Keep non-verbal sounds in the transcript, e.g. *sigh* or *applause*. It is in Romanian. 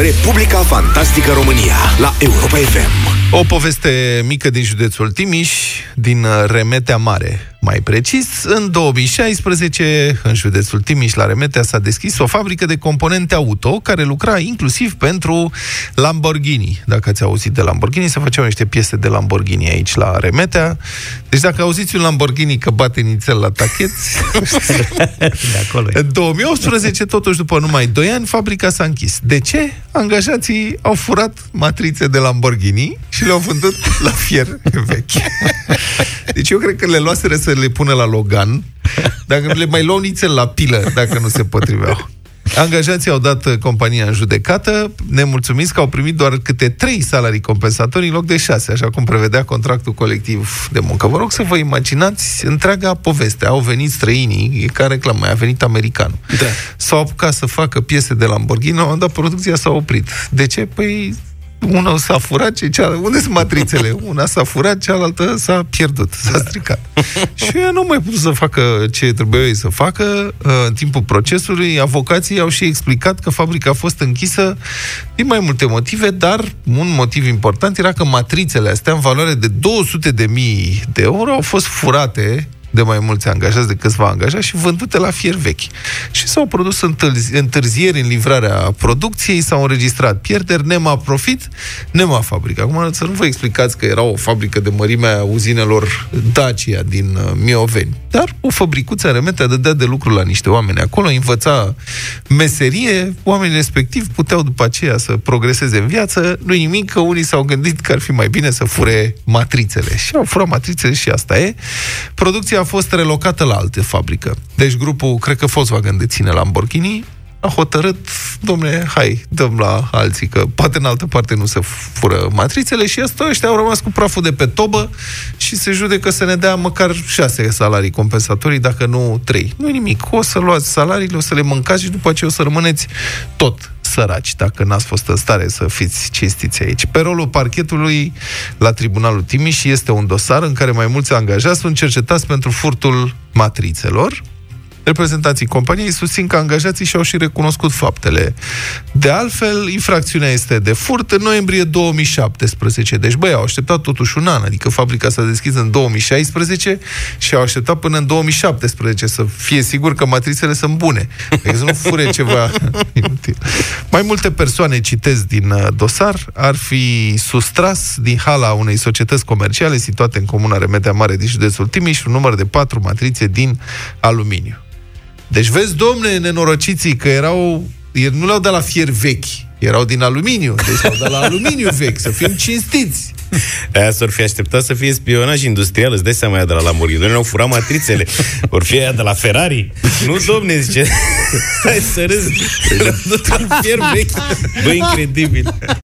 Republica Fantastică România la Europa FM. O poveste mică din județul Timiș, din Remetea Mare. Mai precis, în 2016, în județul Timiș, la Remetea, s-a deschis o fabrică de componente auto care lucra inclusiv pentru Lamborghini. Dacă ați auzit de Lamborghini, se făceau niște piese de Lamborghini aici la Remetea. Deci dacă auziți un Lamborghini că bate nițel la tacheți, *laughs* De acolo. e. în 2018, totuși după numai 2 ani, fabrica s-a închis. De ce? Angajații au furat matrițe de Lamborghini și le-au vândut la fier vechi. Deci eu cred că le luaseră să le pună la Logan, dacă le mai luau nițel la pilă, dacă nu se potriveau. Angajații au dat uh, compania în judecată, nemulțumiți că au primit doar câte trei salarii compensatorii în loc de șase, așa cum prevedea contractul colectiv de muncă. Vă rog să vă imaginați întreaga poveste. Au venit străinii, e ca reclamă, a venit americanul. Da. S-au apucat să facă piese de Lamborghini, la un moment dat producția s-a oprit. De ce? Păi una s-a furat, ce, cealaltă, unde sunt matrițele? Una s-a furat, cealaltă s-a pierdut, s-a stricat. *laughs* și ea nu mai putut să facă ce trebuia ei să facă. Uh, În timpul procesului, avocații au și explicat că fabrica a fost închisă din mai multe motive, dar un motiv important era că matrițele astea, în valoare de 200 de mii de euro, au fost furate de mai mulți angajați, de câțiva angajați și vândute la fier vechi. Și s-au produs întârzi- întârzieri în livrarea producției, s-au înregistrat pierderi, nema profit, nema fabrică. Acum să nu vă explicați că era o fabrică de mărimea uzinelor Dacia din uh, Mioveni, dar o fabricuță în remetea dădea de lucru la niște oameni acolo, învăța meserie, oamenii respectivi puteau după aceea să progreseze în viață, nu nimic că unii s-au gândit că ar fi mai bine să fure matrițele. Și au furat matrițele și asta e. Producția a fost relocată la alte fabrică. Deci grupul, cred că Volkswagen deține Lamborghini, a hotărât, domne, hai, dăm la alții, că poate în altă parte nu se fură matrițele și asta ăștia au rămas cu praful de pe tobă și se judecă să ne dea măcar șase salarii compensatorii, dacă nu trei. nu nimic, o să luați salariile, o să le mâncați și după aceea o să rămâneți tot săraci, dacă n-ați fost în stare să fiți cinstiți aici. Pe rolul parchetului la Tribunalul Timiș este un dosar în care mai mulți angajați sunt cercetați pentru furtul matrițelor, Reprezentanții companiei susțin că angajații și-au și recunoscut faptele. De altfel, infracțiunea este de furt în noiembrie 2017. Deci, băi, au așteptat totuși un an, adică fabrica s-a deschis în 2016 și au așteptat până în 2017 să fie sigur că matrițele sunt bune. Adică să nu fure ceva *laughs* inutil. Mai multe persoane, citesc din uh, dosar, ar fi sustras din hala unei societăți comerciale situate în comuna Remetea Mare din județul Timiș un număr de patru matrițe din aluminiu. Deci vezi, domne, nenorociții, că erau... ei Nu le-au dat la fier vechi, erau din aluminiu. Deci le-au dat la aluminiu *laughs* vechi, să fim cinstiți. Aia s-or fi așteptat să fie spionaj industrial, îți dai seama aia de la Lamborghini. Doamne, au furat matrițele. Or fi aia de la Ferrari. Nu, domne, zice. *laughs* Hai să râzi. Le-au *laughs* dat la fier vechi. Bă, incredibil.